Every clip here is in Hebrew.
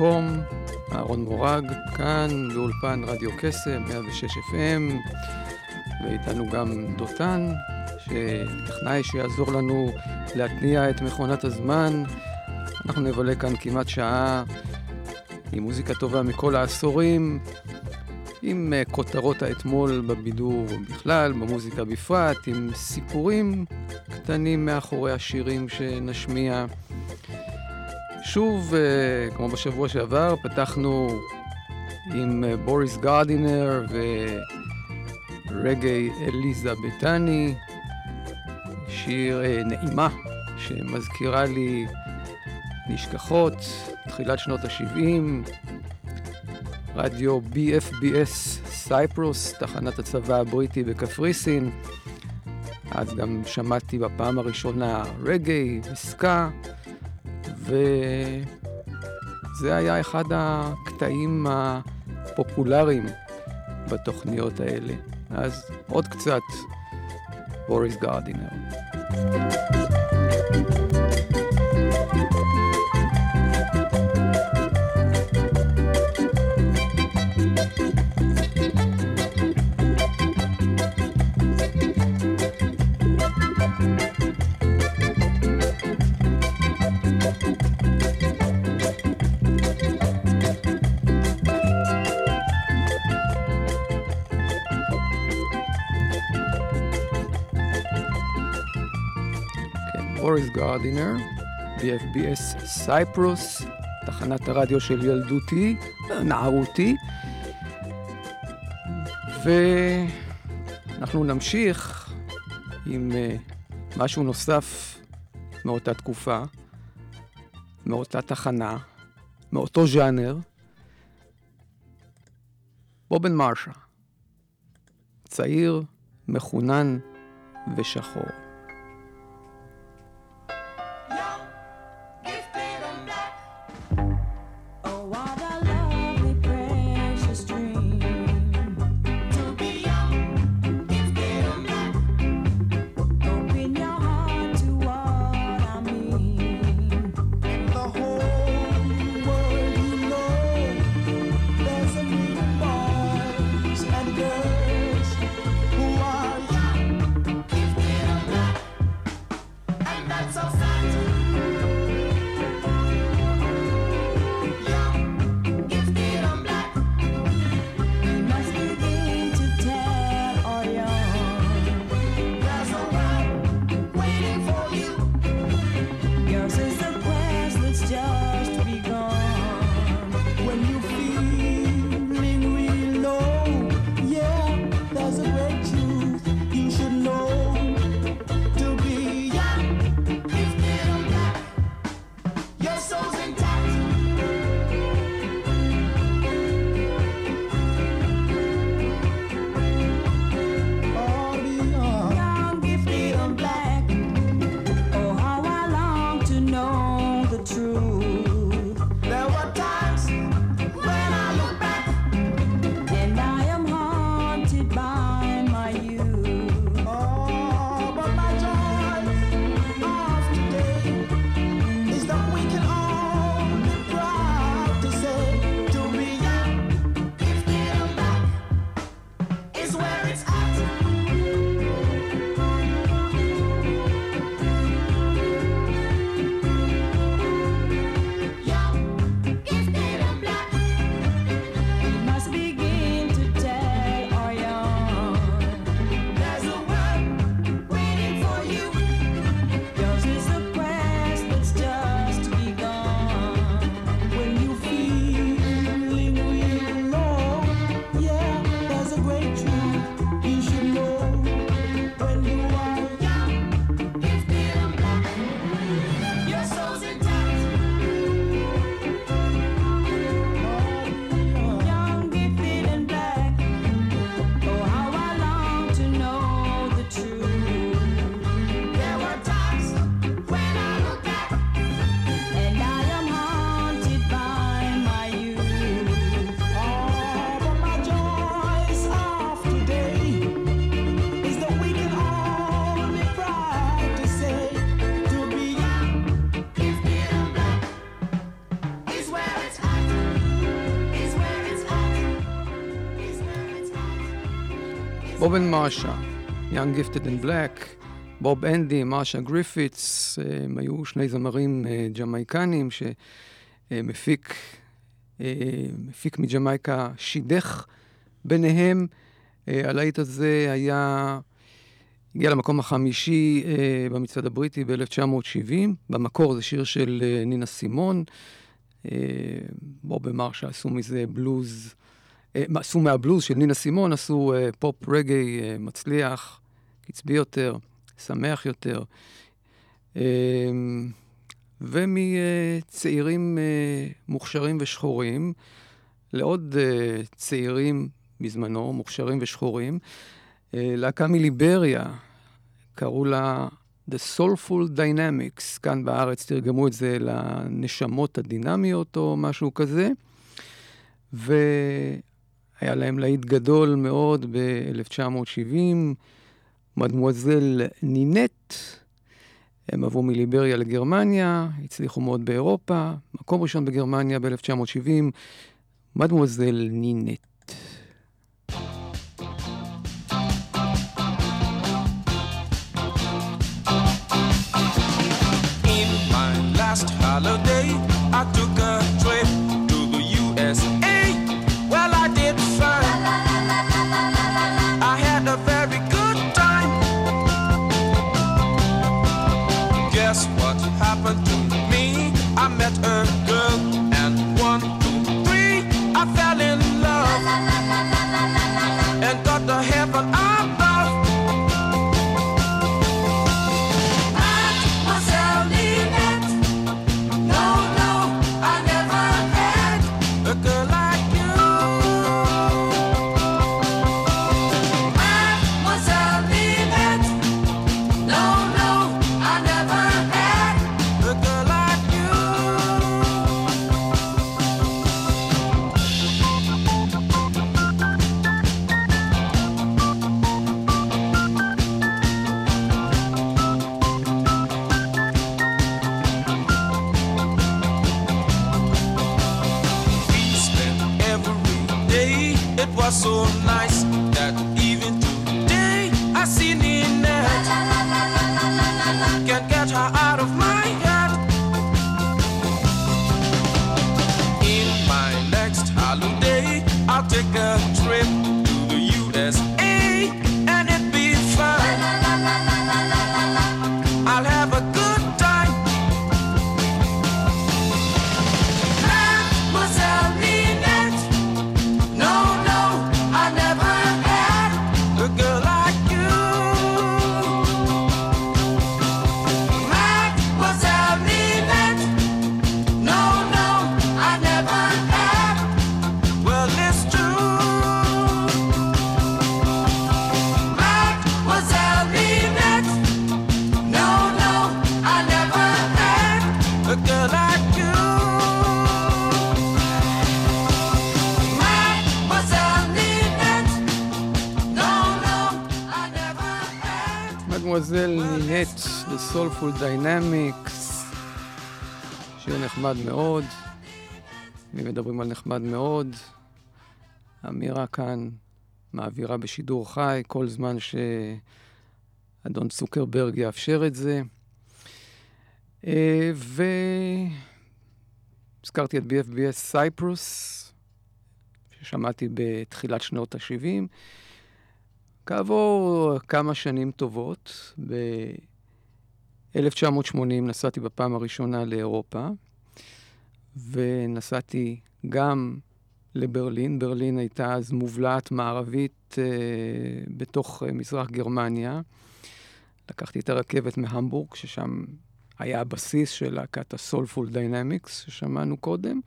לעיתון קום, אהרון מורג, כאן באולפן רדיו קסם, 106 FM, ואיתנו גם דותן, שטכנאי שיעזור לנו להתניע את מכונת הזמן. אנחנו נבלה כאן כמעט שעה עם מוזיקה טובה מכל העשורים, עם אה, כותרות האתמול בבידור בכלל, במוזיקה בפרט, עם סיפורים קטנים מאחורי השירים שנשמיע. שוב, uh, כמו בשבוע שעבר, פתחנו עם uh, בוריס גרדינר ורגי אליזה בטני, שיר uh, נעימה שמזכירה לי נשכחות, תחילת שנות ה-70, רדיו BFBS סייפרוס, תחנת הצבא הבריטי בקפריסין. אז גם שמעתי בפעם הראשונה רגעי, עסקה. וזה היה אחד הקטעים הפופולריים בתוכניות האלה. אז עוד קצת בוריס גרדינר. בוריס גרדינר, BFBS סייפרוס, תחנת הרדיו של ילדותי, נערותי. ואנחנו נמשיך עם uh, משהו נוסף מאותה תקופה, מאותה תחנה, מאותו ז'אנר. בובן מרשה, צעיר, מחונן ושחור. and מרשה, Young Gifted and Black, בוב אנדי, מרשה גריפיטס, הם היו שני זמרים אה, ג'מייקנים שמפיק אה, מפיק מג'מייקה שידך ביניהם. אה, הלהיט הזה היה, הגיע למקום החמישי במצעד הבריטי ב-1970. במקור זה שיר של נינה סימון. בוב ומרשה עשו מזה בלוז. אה, עשו מהבלוז של נינה סימון, עשו אה, פופ רגעי אה, מצליח, קצבי יותר, שמח יותר. ומצעירים מוכשרים ושחורים לעוד צעירים בזמנו, מוכשרים ושחורים, להקה מליבריה, קראו לה The Soulful Dynamics, כאן בארץ תרגמו את זה לנשמות הדינמיות או משהו כזה. ו... היה להם להיט גדול מאוד ב-1970, מדמואזל נינט, הם עברו מליבריה לגרמניה, הצליחו מאוד באירופה, מקום ראשון בגרמניה ב-1970, מדמואזל נינט. holiday, Soulful Dynamics, שיר נחמד מאוד. אם מדברים על נחמד מאוד, אמירה כאן מעבירה בשידור חי כל זמן שאדון צוקרברג יאפשר את זה. אה, והזכרתי את BFBS סייפרוס, ששמעתי בתחילת שנות ה-70. כעבור כמה שנים טובות, ב-1980 נסעתי בפעם הראשונה לאירופה, ונסעתי גם לברלין. ברלין הייתה אז מובלעת מערבית אה, בתוך אה, מזרח גרמניה. לקחתי את הרכבת מהמבורג, ששם היה הבסיס של להקת ה-Soulful Dynamics ששמענו קודם.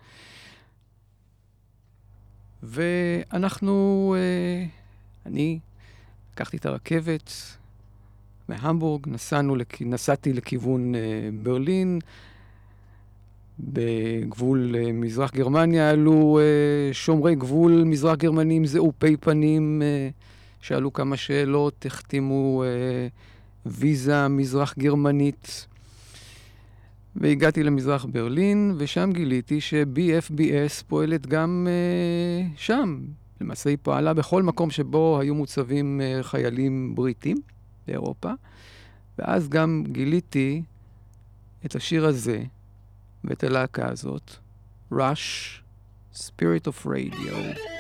ואנחנו, אה, אני לקחתי את הרכבת מהמבורג, נסענו, נסעתי לכיוון uh, ברלין. בגבול uh, מזרח גרמניה עלו uh, שומרי גבול מזרח גרמנים זעופי פנים, uh, שאלו כמה שאלות, החתימו uh, ויזה מזרח גרמנית. והגעתי למזרח ברלין, ושם גיליתי ש-BFBS פועלת גם uh, שם, למעשה היא פעלה בכל מקום שבו היו מוצבים אה, חיילים בריטים באירופה, ואז גם גיליתי את השיר הזה ואת הלהקה הזאת, Rush, Spirit of Radio.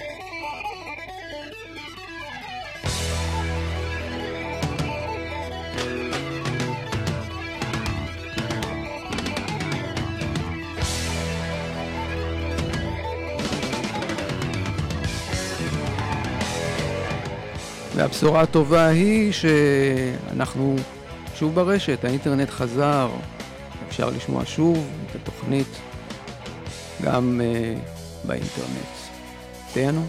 והבשורה הטובה היא שאנחנו שוב ברשת, האינטרנט חזר, אפשר לשמוע שוב את התוכנית גם uh, באינטרנט. תהנו.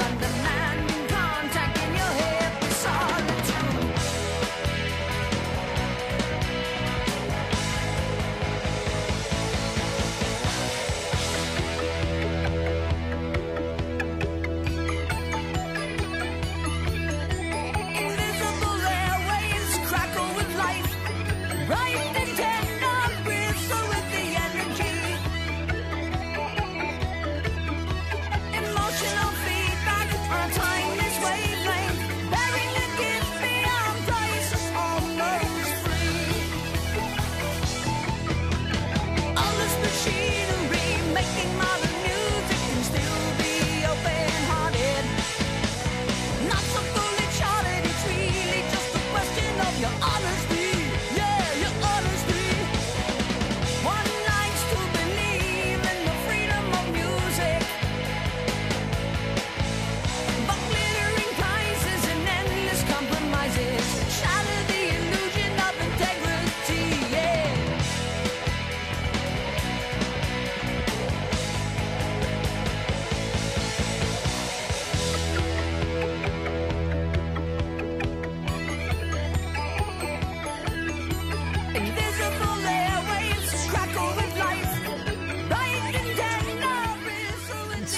under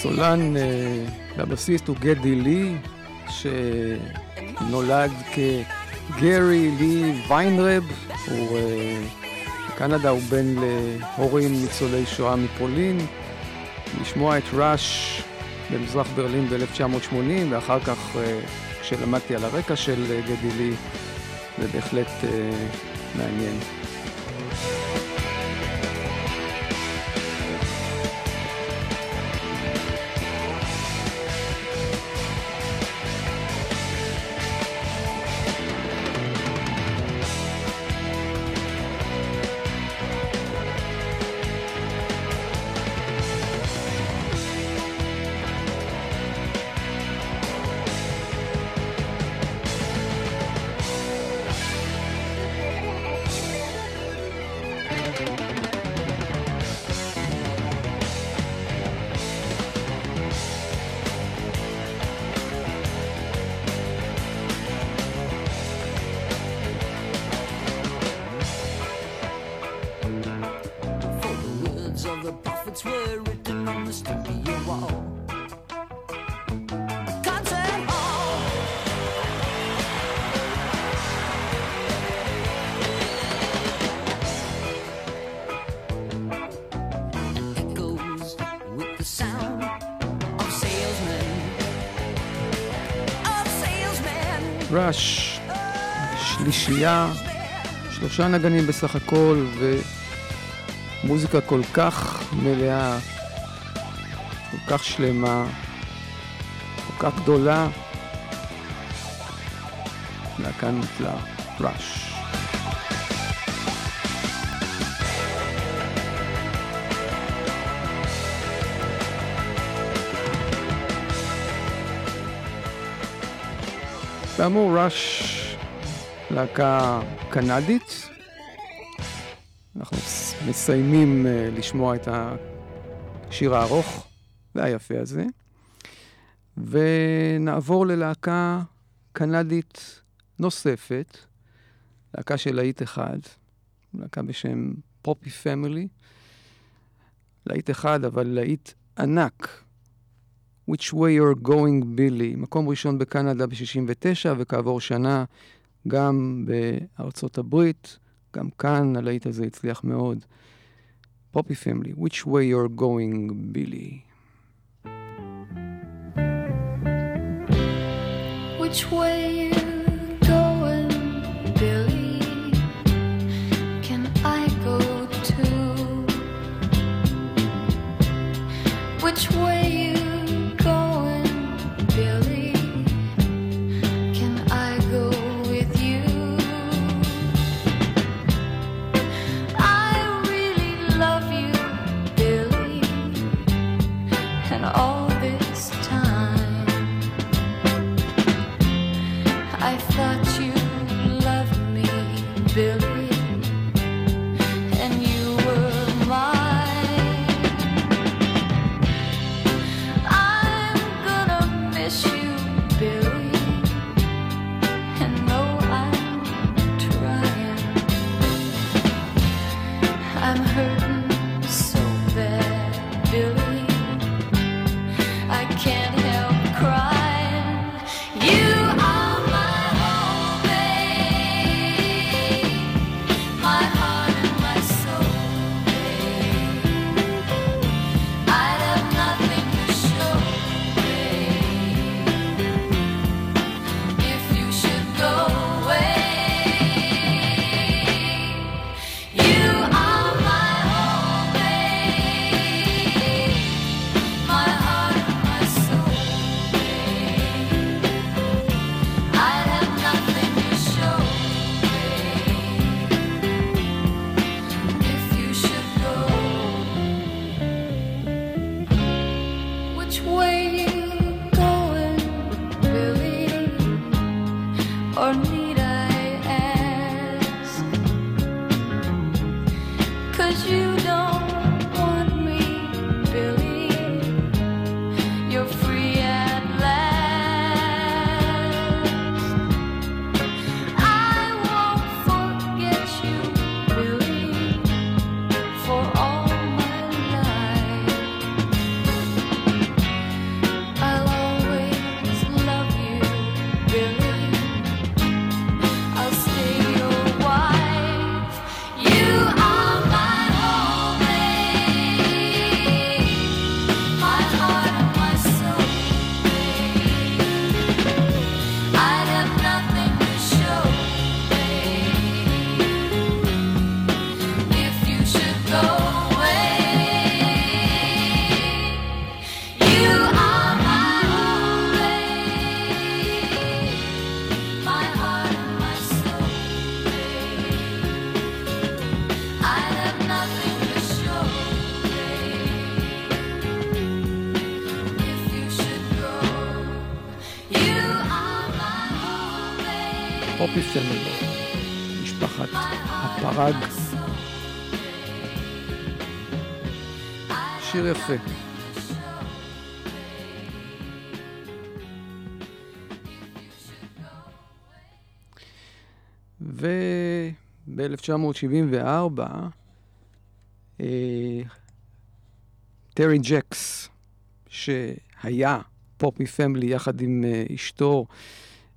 הסולן והבסיסט הוא גדי לי, שנולד כגרי לי ויינרב, הוא בקנדה, הוא בן להורים ניצולי שואה מפולין. לשמוע את ראש במזרח ברלין ב-1980, ואחר כך כשלמדתי על הרקע של גדי לי, זה בהחלט מעניין. שלושה נגנים בסך הכל, ומוזיקה כל כך מלאה, כל כך שלמה, כל כך גדולה. להקה נפלאה, ראש. כאמור, ראש להקה קנדית. אנחנו מסיימים uh, לשמוע את השיר הארוך והיפה הזה, ונעבור ללהקה קנדית נוספת, להקה של להיט אחד, להקה בשם פופי פמילי. להיט אחד, אבל להיט ענק. Which way you're going, Billy. מקום ראשון בקנדה ב-69, וכעבור שנה גם בארצות הברית. גם כאן הלהיט הזה הצליח מאוד. פופי פמילי, Which way you're going, Billy. Which way which way יפה. וב-1974, אה, טרי ג'קס, שהיה פופי פמילי יחד עם אה, אשתו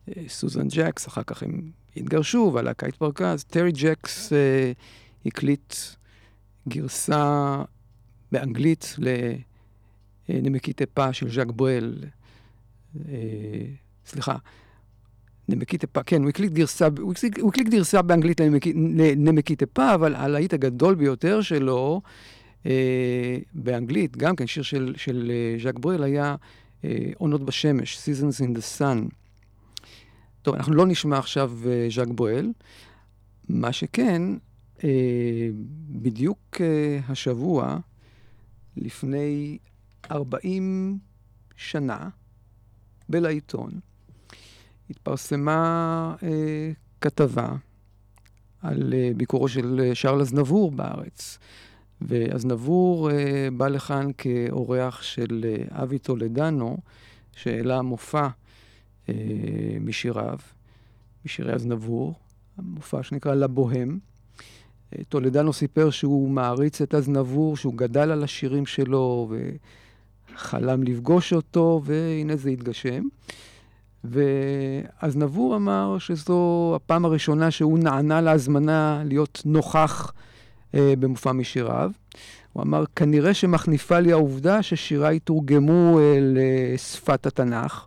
אה, סוזן ג'קס, אחר כך הם התגרשו והלהקה התפרקה, אז טרי ג'קס הקליט גרסה באנגלית לנמקי טפה של ז'אק ברל. אה, סליחה, נמקי טפה, כן, הוא הקליט גרסה, הוא הקליט גרסה באנגלית לנמקי טפה, אבל הלהיט הגדול ביותר שלו אה, באנגלית, גם כן שיר של, של אה, ז'אק ברל, היה עונות בשמש, Seasons in the Sun. טוב, אנחנו לא נשמע עכשיו ז'אק ברל. מה שכן, בדיוק השבוע, לפני 40 שנה בלעיתון, התפרסמה אה, כתבה על אה, ביקורו של אה, שרל אזנבור בארץ. ואזנבור אה, בא לכאן כאורח של אה, אבי טולדנו, שהעלה מופע אה, משיריו, משירי אזנבור, המופע שנקרא לבוהם. אה, טולדנו סיפר שהוא מעריץ את אזנבור, שהוא גדל על השירים שלו וחלם לפגוש אותו, והנה זה התגשם. ואזנבור אמר שזו הפעם הראשונה שהוא נענה להזמנה להיות נוכח אה, במופע משיריו. הוא אמר, כנראה שמחניפה לי העובדה ששיריי תורגמו אה, לשפת התנ"ך.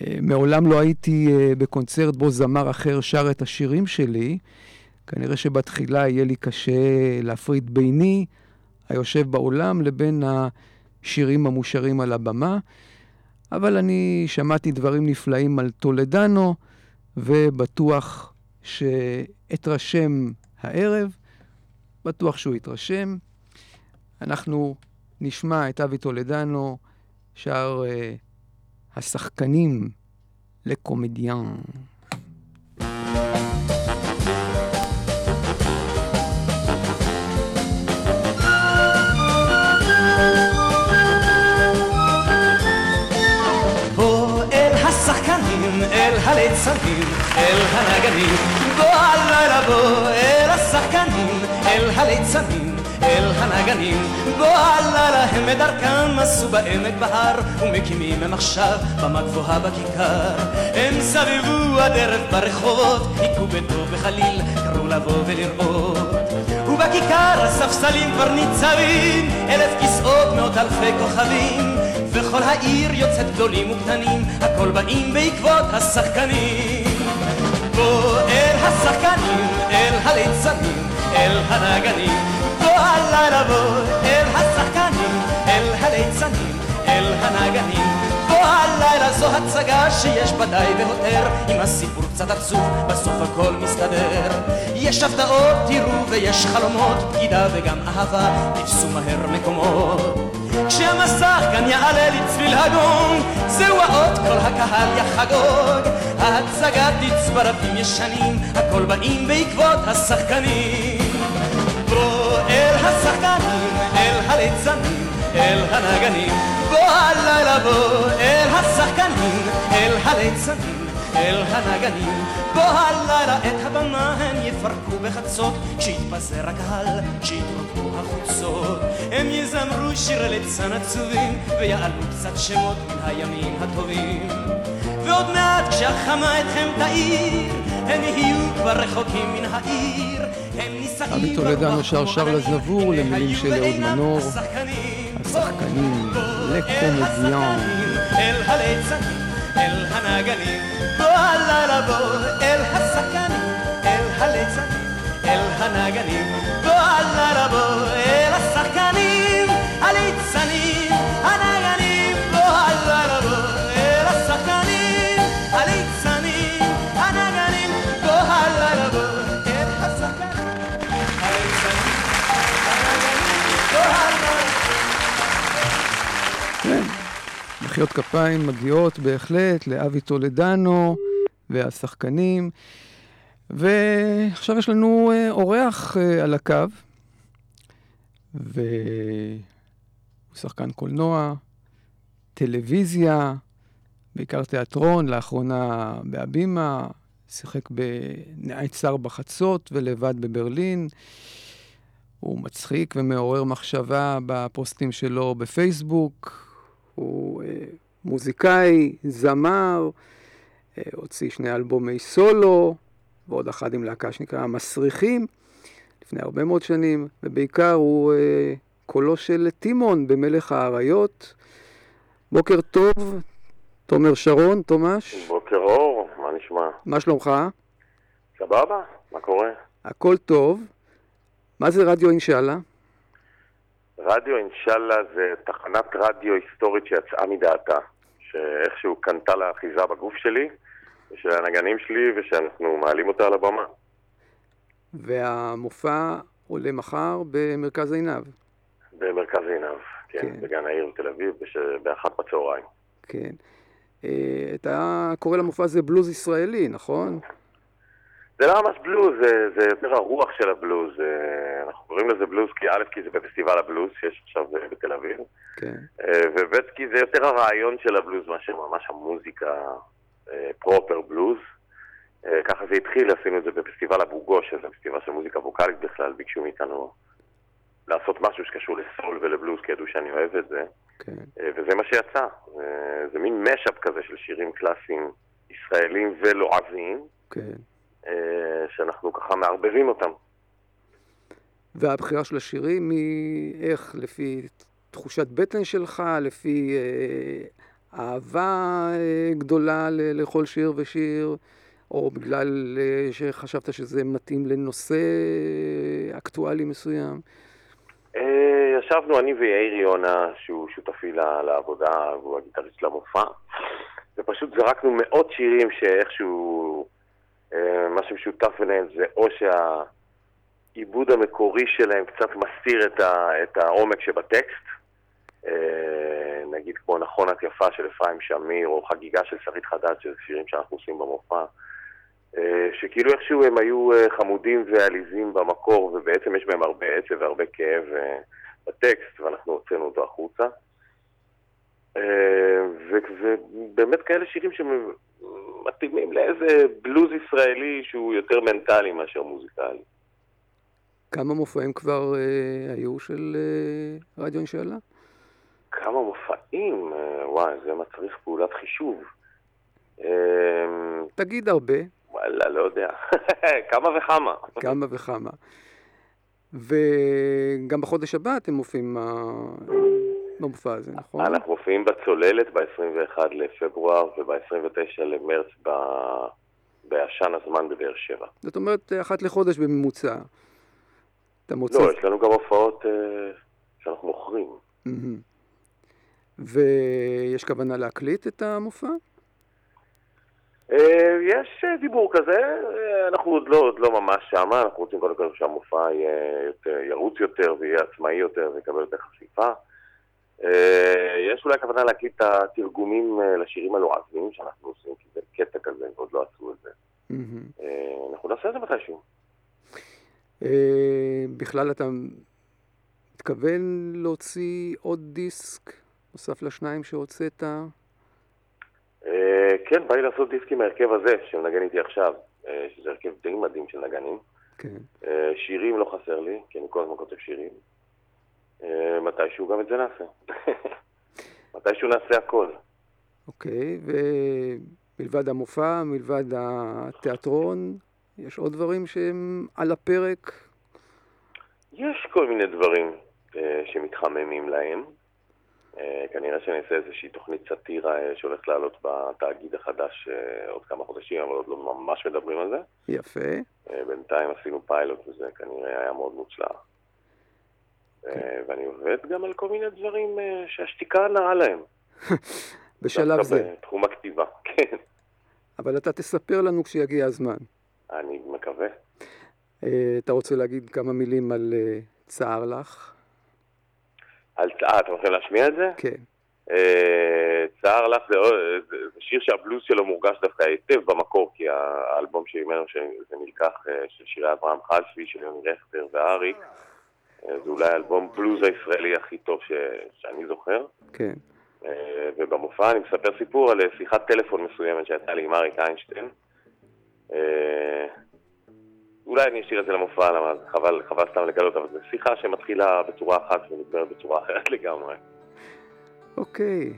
אה, מעולם לא הייתי אה, בקונצרט בו זמר אחר שר את השירים שלי. כנראה שבתחילה יהיה לי קשה להפריד ביני, היושב באולם, לבין השירים המושרים על הבמה. אבל אני שמעתי דברים נפלאים על טולדנו, ובטוח שאתרשם הערב, בטוח שהוא יתרשם. אנחנו נשמע את אבי טולדנו, שר uh, השחקנים לקומדיאן. אל הליצנים, אל הנגנים, בוא הלילה בוא אל השחקנים, אל הליצנים, אל הנגנים, בוא הלילה הם את דרכם עשו בעמק בהר, ומקימים הם עכשיו במה גבוהה בכיכר. הם סבבו הדרך ברחובות, היכו בטוב וחליל, קראו לבוא ולראות. ובכיכר הספסלים כבר ניצבים, אלף כיסאות, מאות אלפי כוכבים. וכל העיר יוצאת גדולים וקטנים, הכל באים בעקבות השחקנים. בוא אל השחקנים, אל הליצנים, אל הנגנים, הלילה אל השחקנים, אל הליצנים, אל הנגנים. בוא הלילה זו הצגה שיש בה די והותר, עם הסיפור קצת עצוב, בסוף הכל מסתדר. יש הפתעות, תראו, ויש חלומות, בגידה וגם אהבה, תפסו מהר מקומות. כשהמסך כאן יעלה לצליל הגון, זהו האות כל הקהל יחגוג. ההצגה תצברפים ישנים, הכל באים בעקבות השחקנים. השחקנים, אל הליצנים, אל הנגנים, בוא הלילה בוא אל השחקנים, אל הליצנים. אל הנגנים, בוא הלילה את הבמה הם יפרקו בחצות, כשיתפזר הקהל, כשיתרוקו החוצות, הם יזמרו שיר ליצן עצובים, ויעלו קצת שמות מן הימים הטובים. ועוד מעט כשהחמה אתכם תאיר, הם יהיו כבר רחוקים מן העיר, אבי טולדנו שר שר לזנבור למילים של אהוד מנור, השחקנים. לקומדיאן. אל הליצנים, אל הנגנים, בוא הלילה בוא אל השחקנים, אל הליצנים, אל הנגנים, בוא הלילה בוא מחיאות כפיים מגיעות בהחלט לאבי טולדנו והשחקנים. ועכשיו יש לנו אה, אורח אה, על הקו, והוא שחקן קולנוע, טלוויזיה, בעיקר תיאטרון, לאחרונה בהבימה, שיחק בנעצר בחצות ולבד בברלין. הוא מצחיק ומעורר מחשבה בפוסטים שלו בפייסבוק. הוא אה, מוזיקאי, זמר, אה, הוציא שני אלבומי סולו, ועוד אחד עם להקה שנקרא המסריחים, לפני הרבה מאוד שנים, ובעיקר הוא אה, קולו של טימון במלך האריות. בוקר טוב, תומר שרון, תומש, בוקר אור, מה נשמע? מה שלומך? סבבה? מה קורה? הכל טוב. מה זה רדיו אינשאללה? רדיו אינשאללה זה תחנת רדיו היסטורית שיצאה מדעתה, שאיכשהו קנתה לה אחיזה בגוף שלי, ושל הנגנים שלי, ושאנחנו מעלים אותה על הבמה. והמופע עולה מחר במרכז עינב. במרכז עינב, כן, כן. בגן העיר בתל אביב, בש... באחת בצהריים. כן. אתה קורא למופע הזה בלוז ישראלי, נכון? זה לא ממש בלוז, זה, זה יותר הרוח של הבלוז. אנחנו קוראים לזה בלוז כי א', כי זה בפסטיבל הבלוז שיש עכשיו בתל אביב. כן. וב', כי זה יותר הרעיון של הבלוז מאשר ממש המוזיקה פרופר בלוז. ככה זה התחיל, עשינו את זה בפסטיבל אבו גוש, שזה פסטיבל של מוזיקה ווקאלית בכלל, ביקשו מאיתנו לעשות משהו שקשור לסול ולבלוז, כי ידעו שאני אוהב את זה. כן. וזה מה שיצא. זה מין משאפ כזה של שירים קלאסיים ישראלים ולועזיים. כן. שאנחנו ככה מערבבים אותם. והבחירה של השירים היא איך? לפי תחושת בטן שלך? לפי אה, אהבה אה, גדולה ל- לכל שיר ושיר? או בגלל אה, שחשבת שזה מתאים לנושא אקטואלי מסוים? אה, ישבנו אני ויאיר יונה, שהוא שותפי לעבודה, והוא הגיטריסט למופע, ופשוט זרקנו מאות שירים שאיכשהו... מה שמשותף ביניהם זה או שהעיבוד המקורי שלהם קצת מסתיר את, ה, את העומק שבטקסט, נגיד כמו נכון את יפה של אפרים שמיר, או חגיגה של שרית חדד, שזה שירים שאנחנו עושים במופע, שכאילו איכשהו הם היו חמודים ועליזים במקור, ובעצם יש בהם הרבה עצב והרבה כאב בטקסט, ואנחנו הוצאנו אותו החוצה. ובאמת כאלה שירים שמתאימים לאיזה בלוז ישראלי שהוא יותר מנטלי מאשר מוזיקלי. כמה מופעים כבר אה, היו של אה, רדיו אינשאללה? כמה מופעים? אה, וואי, זה מצריך פעולת חישוב. תגיד הרבה. וואלה, לא יודע. כמה וכמה. כמה וכמה. וגם בחודש הבא אתם מופיעים במופע הזה, נכון? אנחנו מופיעים בצוללת ב-21 לפברואר וב-29 למרץ ב... בעשן הזמן בבאר שבע. זאת אומרת, אחת לחודש בממוצע. אתה מוצא... לא, יש לנו גם הופעות uh, שאנחנו מוכרים. ויש כוונה להקליט את המופע? Uh, יש uh, דיבור כזה, uh, אנחנו עוד לא, עוד לא ממש שם, אנחנו רוצים קודם כל שהמופע יהיה יותר, ירוץ יותר ויהיה עצמאי יותר ויקבל יותר חשיפה. יש אולי כוונה להקליט את התרגומים לשירים הלועזיים שאנחנו עושים, כי זה קטע כזה, ועוד לא עשו את זה. אנחנו נעשה את זה מתישהו. בכלל אתה מתכוון להוציא עוד דיסק נוסף לשניים שהוצאת? כן, בא לי לעשות דיסק עם ההרכב הזה, שמנגן איתי עכשיו, שזה הרכב די מדהים של נגנים. כן. שירים לא חסר לי, כי אני כל הזמן כותב שירים. מתישהו גם את זה נעשה. מתישהו נעשה הכל. אוקיי, ומלבד המופע, מלבד התיאטרון, יש עוד דברים שהם על הפרק? יש כל מיני דברים שמתחממים להם. כנראה שאני אעשה איזושהי תוכנית סאטירה שהולכת לעלות בתאגיד החדש עוד כמה חודשים, אבל עוד לא ממש מדברים על זה. יפה. בינתיים עשינו פיילוט וזה כנראה היה מאוד מוצלח. ואני עובד גם על כל מיני דברים שהשתיקה נעה להם. בשלב זה. בתחום הכתיבה, כן. אבל אתה תספר לנו כשיגיע הזמן. אני מקווה. אתה רוצה להגיד כמה מילים על צער לך? על צער, אתם הולכים להשמיע את זה? כן. צער לך זה, זה, זה שיר שהבלוז שלו מורגש דווקא היטב במקור, כי האלבום שממנו זה נלקח של שירי אברהם חלפי, של יוני רכטר ואריק. זה אולי האלבום בלוז הישראלי הכי טוב ש... שאני זוכר. כן. ובמופע אני מספר סיפור על שיחת טלפון מסוימת שהייתה לי עם אריק איינשטיין. אולי אני אשאיר את זה למופע, למה חבל, חבל סתם לגלות, אבל זו שיחה שמתחילה בצורה אחת ונגמרת בצורה אחרת לגמרי. אוקיי.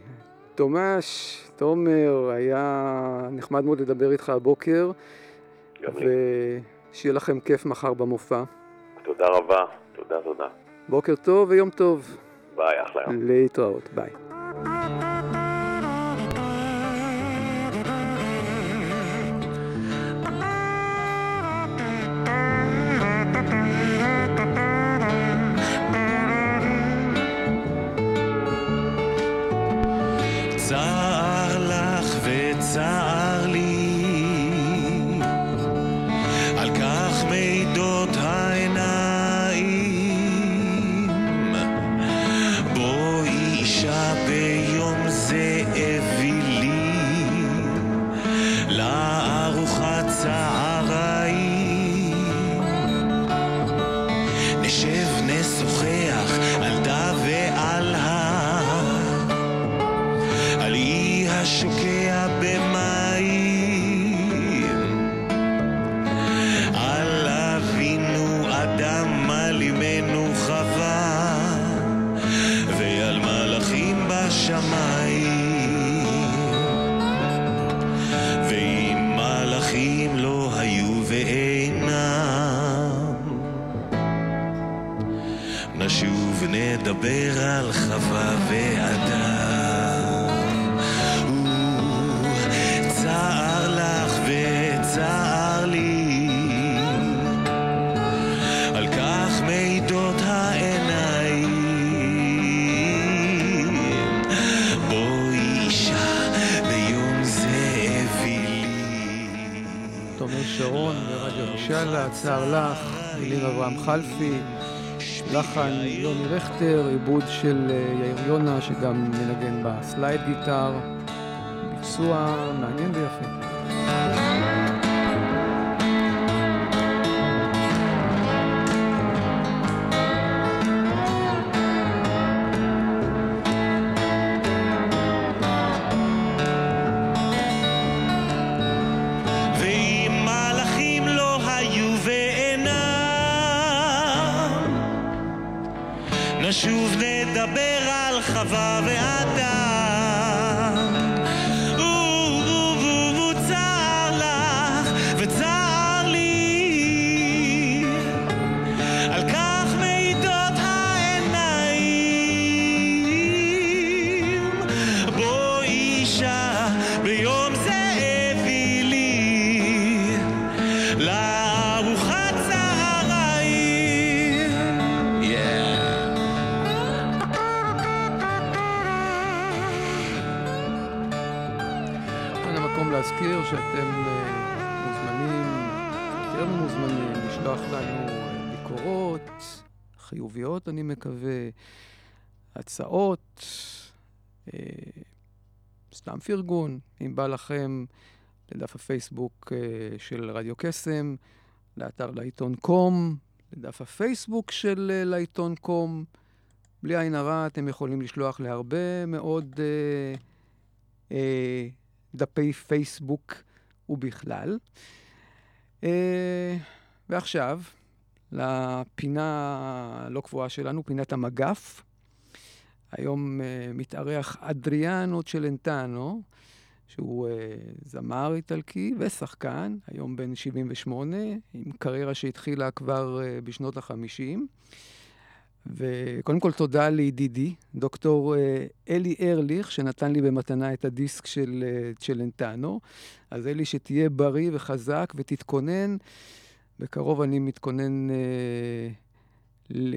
תומש, תומר, היה נחמד מאוד לדבר איתך הבוקר. ושיהיה לכם כיף מחר במופע. תודה רבה, תודה, תודה. בוקר טוב ויום טוב. ביי, אחלה יום. להתראות, ביי. צער לך, מילים אברהם חלפי, לחן יוני רכטר, עיבוד של אה, יאיר יונה שגם מנגן בסלייד גיטר, ביצוע מעניין ויפה. הצעות, אה, סתם פרגון, אם בא לכם, לדף הפייסבוק אה, של רדיו קסם, לאתר לעיתון קום, לדף הפייסבוק של אה, לעיתון קום. בלי עין הרע, אתם יכולים לשלוח להרבה מאוד אה, אה, דפי פייסבוק ובכלל. אה, ועכשיו, לפינה הלא קבועה שלנו, פינת המגף. היום אה, מתארח אדריאנו צ'לנטנו, שהוא אה, זמר איטלקי ושחקן, היום בן 78, עם קריירה שהתחילה כבר אה, בשנות ה-50. וקודם כל תודה לידידי, דוקטור אלי ארליך, שנתן לי במתנה את הדיסק של צ'לנטנו. אז אלי, שתהיה בריא וחזק ותתכונן. בקרוב אני מתכונן אה, ל-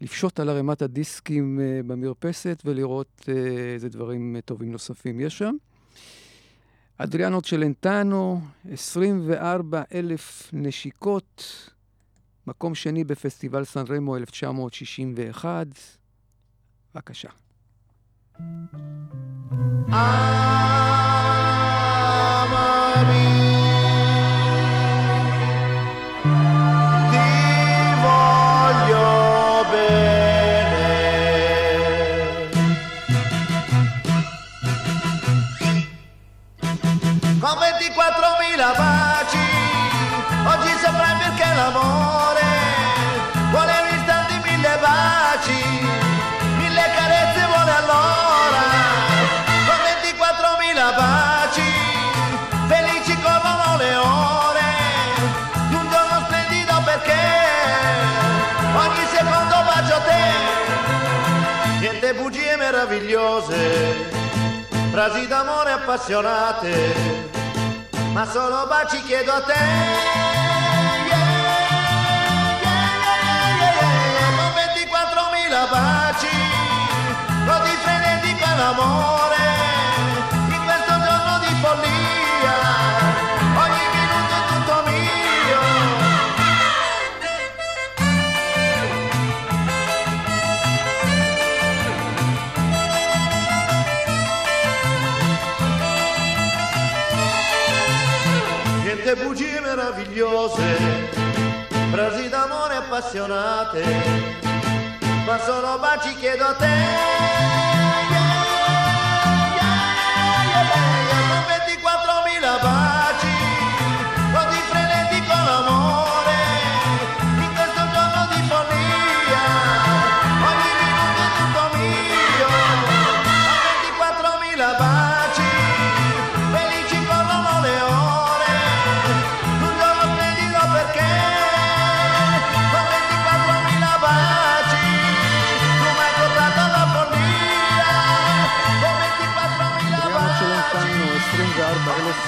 לפשוט על ערימת הדיסקים אה, במרפסת ולראות אה, איזה דברים אה, טובים נוספים יש שם. אדריאנו צ'לנטנו, 24 אלף נשיקות, מקום שני בפסטיבל סן רמו 1961. בבקשה. ti meravigliose, frasi d'amore appassionate, ma solo baci chiedo a te. Yeah, yeah, yeah, con 24.000 baci, così frenetico è l'amore, che bugie meravigliose, frasi d'amore appassionate, ma solo baci chiedo a te. Yeah, yeah, yeah, 24.000 baci.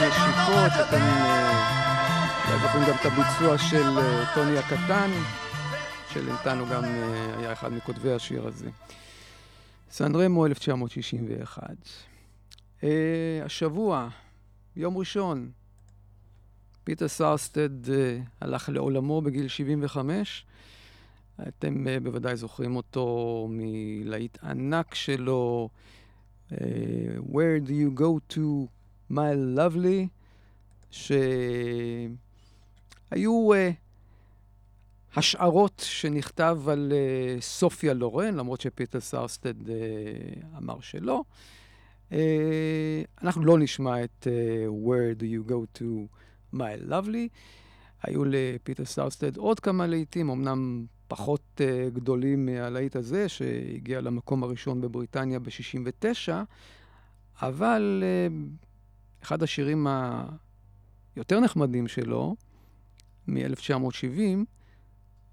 24,000 נשיקות, אתם אה, אולי זוכרים גם את הביצוע של אה, טוני הקטן, צ'לנטנו גם אה, היה אחד מכותבי השיר הזה. סן רמו 1961. אה, השבוע, יום ראשון, פיטר סארסטד הלך לעולמו בגיל 75. אתם בוודאי זוכרים אותו מלהיט ענק שלו, Where do you go to my lovely, שהיו אה, השערות שנכתב על אה, סופיה לורן, למרות שפיטר סארסטד אה, אמר שלא. אה, אנחנו לא נשמע את אה, Where do you go to my lovely. היו לפיטר סארסטד עוד כמה להיטים, אמנם פחות אה, גדולים מהלהיט הזה, שהגיע למקום הראשון בבריטניה ב-69, אבל uh, אחד השירים היותר נחמדים שלו, מ-1970,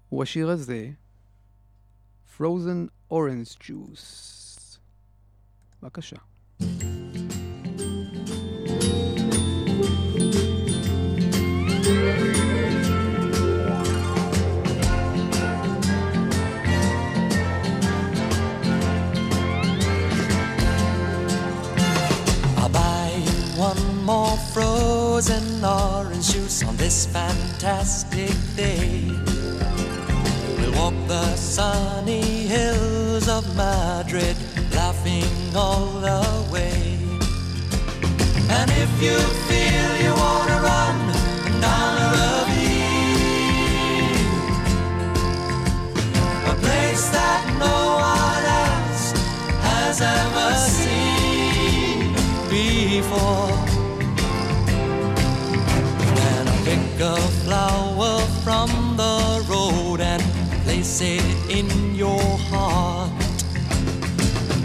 הוא השיר הזה, Frozen Orange Juice. בבקשה. I'll more frozen orange juice on this fantastic day. We'll walk the sunny hills of Madrid, laughing all the way. And if you feel you wanna run down a ravine, a place that no one else has ever seen before. A flower from the road and place it in your heart.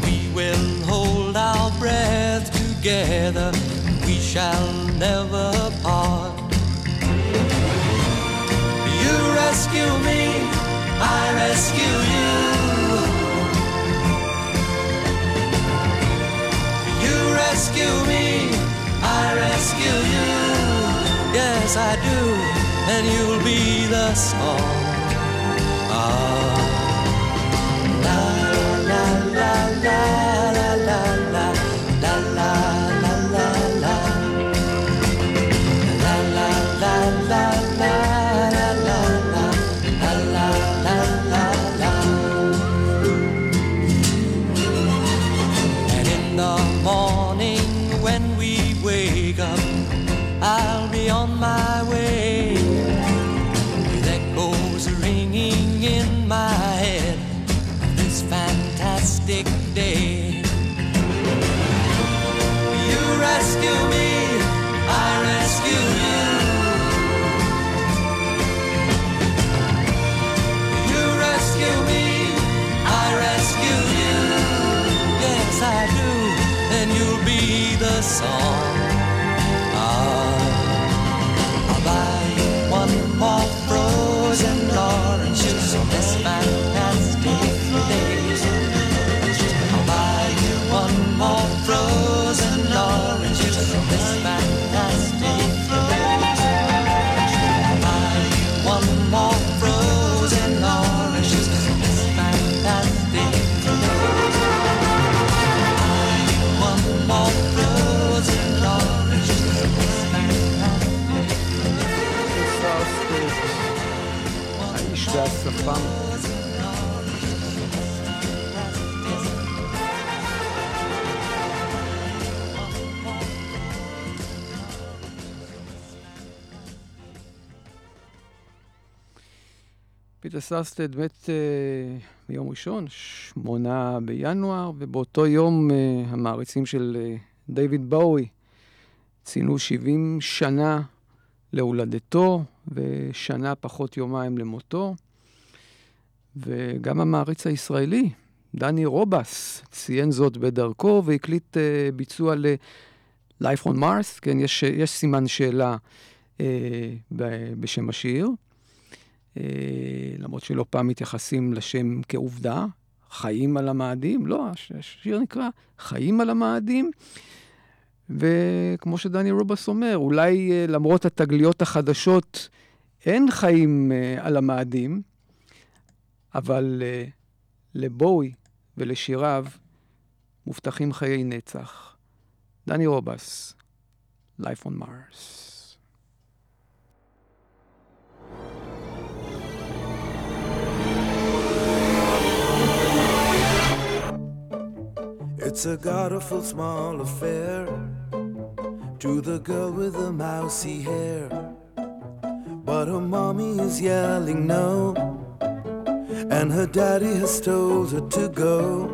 We will hold our breath together, we shall never part. You rescue me, I rescue you. You rescue me, Yes, I do, and you'll be the song. פיטר סארסטד מת אה, ביום ראשון, שמונה בינואר, ובאותו יום אה, המעריצים של אה, דיוויד באוי ציינו 70 שנה להולדתו ושנה פחות יומיים למותו. וגם המעריץ הישראלי דני רובס ציין זאת בדרכו והקליט ביצוע ל-Life on Mars, כן, יש, יש סימן שאלה אה, בשם השיר, למרות שלא פעם מתייחסים לשם כעובדה, חיים על המאדים, לא, הש- השיר נקרא חיים על המאדים. וכמו שדני רובס אומר, אולי אה, למרות התגליות החדשות אין חיים אה, על המאדים, אבל אה, לבואי ולשיריו מובטחים חיי נצח. דני רובס, Life on Mars. It's a god-awful small affair to the girl with the mousy hair. But her mommy is yelling no, and her daddy has told her to go.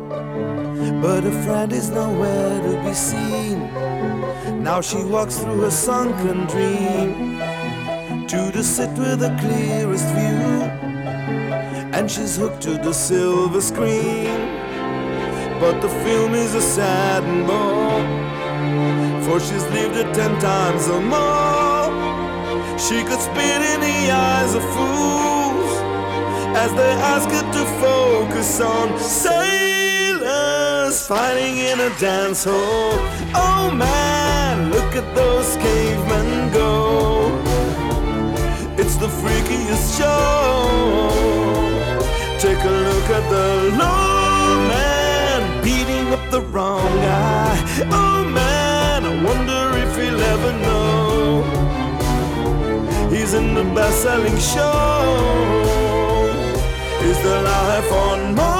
But her friend is nowhere to be seen. Now she walks through a sunken dream to the sit with the clearest view, and she's hooked to the silver screen. But the film is a sad and bore, for she's lived it ten times or more. She could spit in the eyes of fools as they ask her to focus on sailors fighting in a dance hall. Oh man, look at those cavemen go. It's the freakiest show. Take a look at the beating up the wrong guy. Oh man, I wonder if he'll ever know. He's in the best selling show. Is the life on Mars?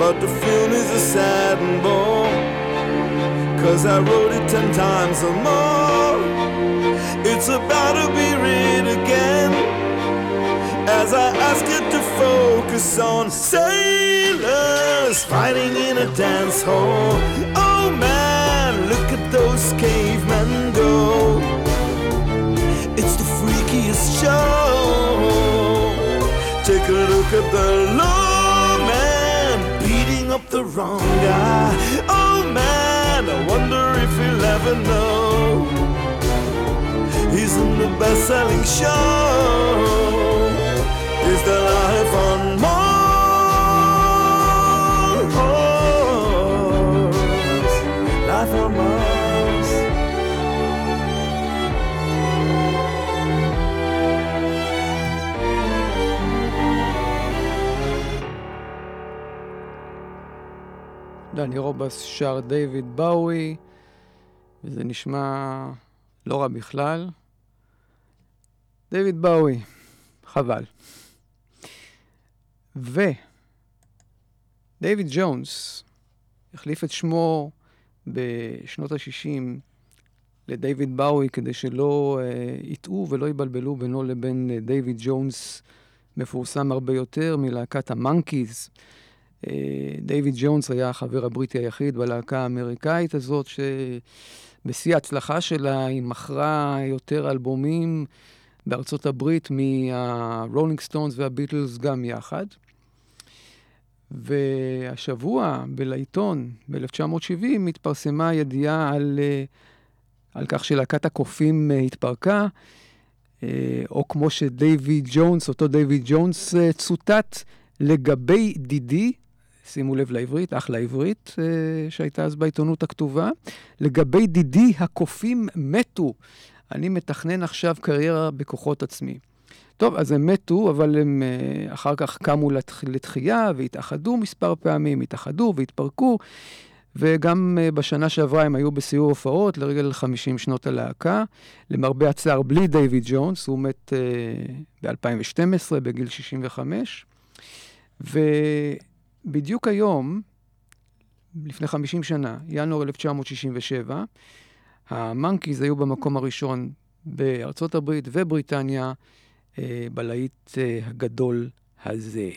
But the film is a sad and bore. Cause I wrote it ten times or more. It's about to be read again. As I ask you to focus on sailors fighting in a dance hall. Oh man, look at those cavemen go. It's the freakiest show. Take a look at the low man up the wrong guy. Oh man, I wonder if he'll ever know. He's in the best selling show. Is the life on Mars? דני רובס שר דיוויד באוי, וזה נשמע לא רע בכלל. דיוויד באוי, חבל. ודייוויד ג'ונס החליף את שמו בשנות ה-60 לדייוויד באוי כדי שלא uh, יטעו ולא יבלבלו בינו לבין uh, דיוויד ג'ונס מפורסם הרבה יותר מלהקת המונקיז. Uh, דיוויד ג'ונס היה החבר הבריטי היחיד בלהקה האמריקאית הזאת, שבשיא ההצלחה שלה היא מכרה יותר אלבומים בארצות הברית מהרולינג סטונס והביטלס גם יחד. והשבוע בלהיטון, ב-1970, התפרסמה ידיעה על, על כך שלהקת הקופים התפרקה, או כמו שדייוויד ג'ונס, אותו דייוויד ג'ונס צוטט לגבי דידי, שימו לב לעברית, אחלה עברית שהייתה אז בעיתונות הכתובה, לגבי דידי הקופים מתו. אני מתכנן עכשיו קריירה בכוחות עצמי. טוב, אז הם מתו, אבל הם אה, אחר כך קמו לתח... לתחייה והתאחדו מספר פעמים, התאחדו והתפרקו, וגם אה, בשנה שעברה הם היו בסיור הופעות לרגל 50 שנות הלהקה. למרבה הצער, בלי דיוויד ג'ונס, הוא מת אה, ב-2012 בגיל 65. ובדיוק היום, לפני 50 שנה, ינואר 1967, המאנקיז היו במקום הראשון בארצות הברית ובריטניה אה, בלהיט אה, הגדול הזה.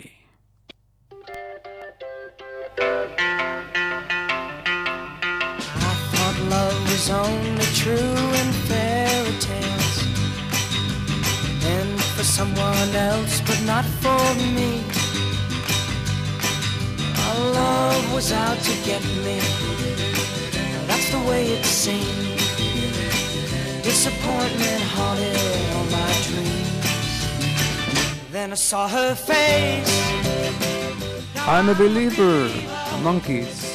Love was only true in and for someone else, but not for me. Our love was out to get me. That's the way it seemed. Disappointment haunted all my dreams. Then I saw her face. I'm a believer, monkeys.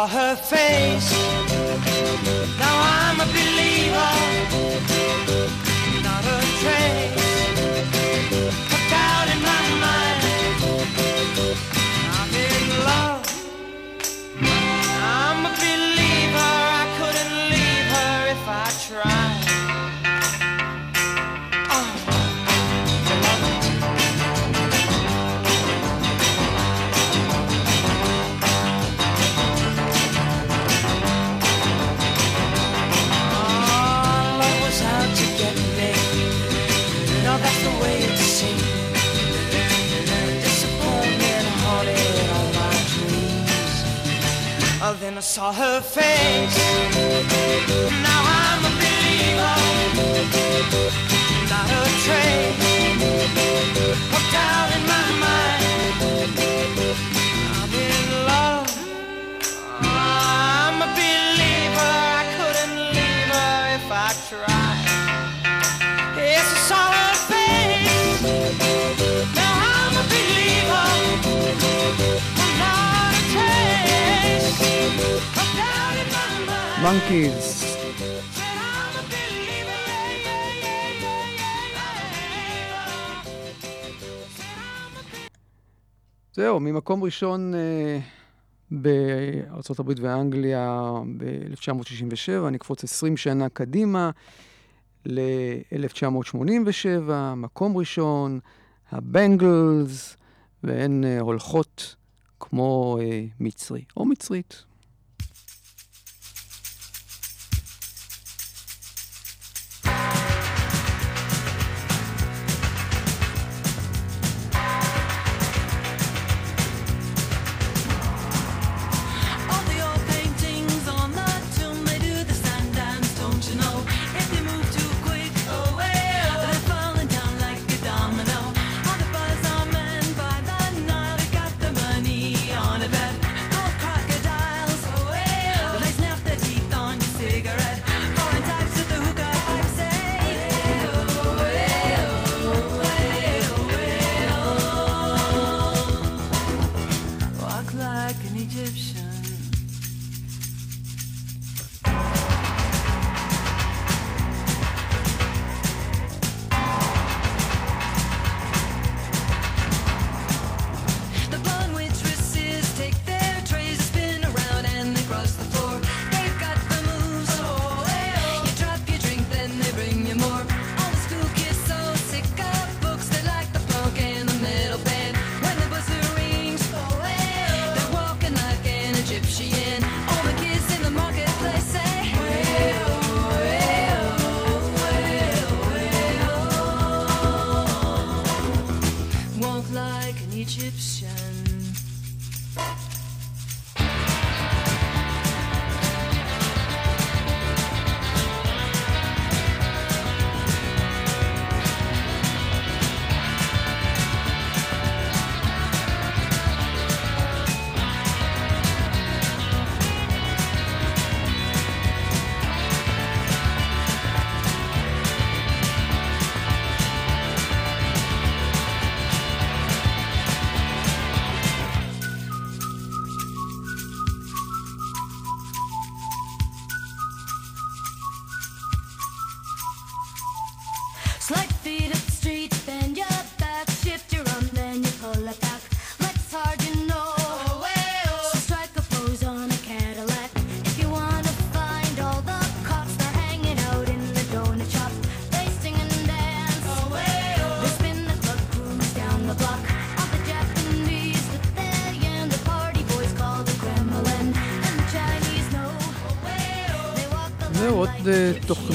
Saw her face. Monkeys. זהו, ממקום ראשון אה, הברית ואנגליה ב-1967, נקפוץ 20 שנה קדימה ל-1987, מקום ראשון, הבנגלס, והן אה, הולכות כמו אה, מצרי, או מצרית.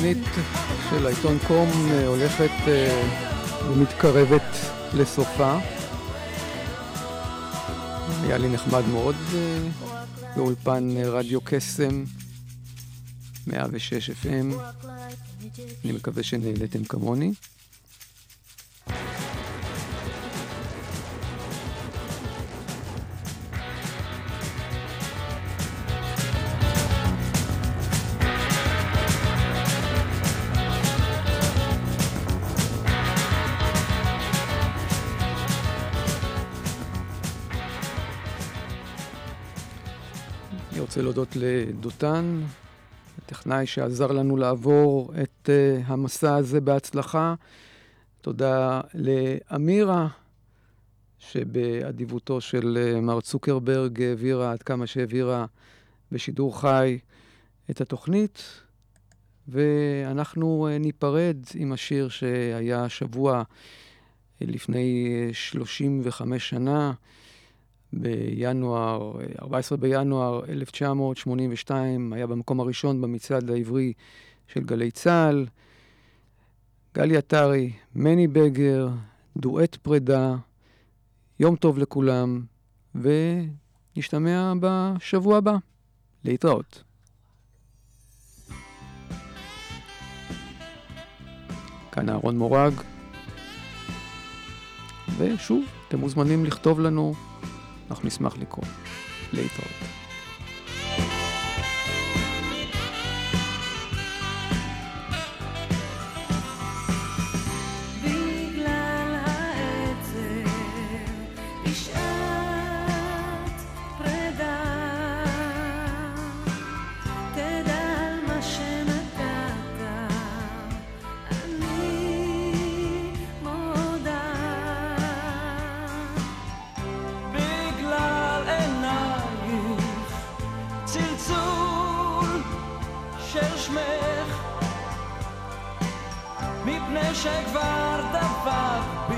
אה, תוכנית של העיתון קום אה, הולכת אה, ומתקרבת לסופה. היה לי נחמד מאוד אה, באולפן רדיו קסם, 106 FM. אני מקווה שנהנתם כמוני. רוצה להודות לדותן, הטכנאי שעזר לנו לעבור את uh, המסע הזה בהצלחה. תודה לאמירה, שבאדיבותו של uh, מר צוקרברג העבירה עד כמה שהעבירה בשידור חי את התוכנית. ואנחנו uh, ניפרד עם השיר שהיה שבוע uh, לפני uh, 35 שנה. בינואר, 14 בינואר 1982, היה במקום הראשון במצעד העברי של גלי צה"ל. גלי עטרי, מני בגר, דואט פרידה, יום טוב לכולם, ונשתמע בשבוע הבא. להתראות. כאן אהרון מורג, ושוב, אתם מוזמנים לכתוב לנו אנחנו נשמח לקרוא. להתראות. של שמך, מפני שכבר דבק בי.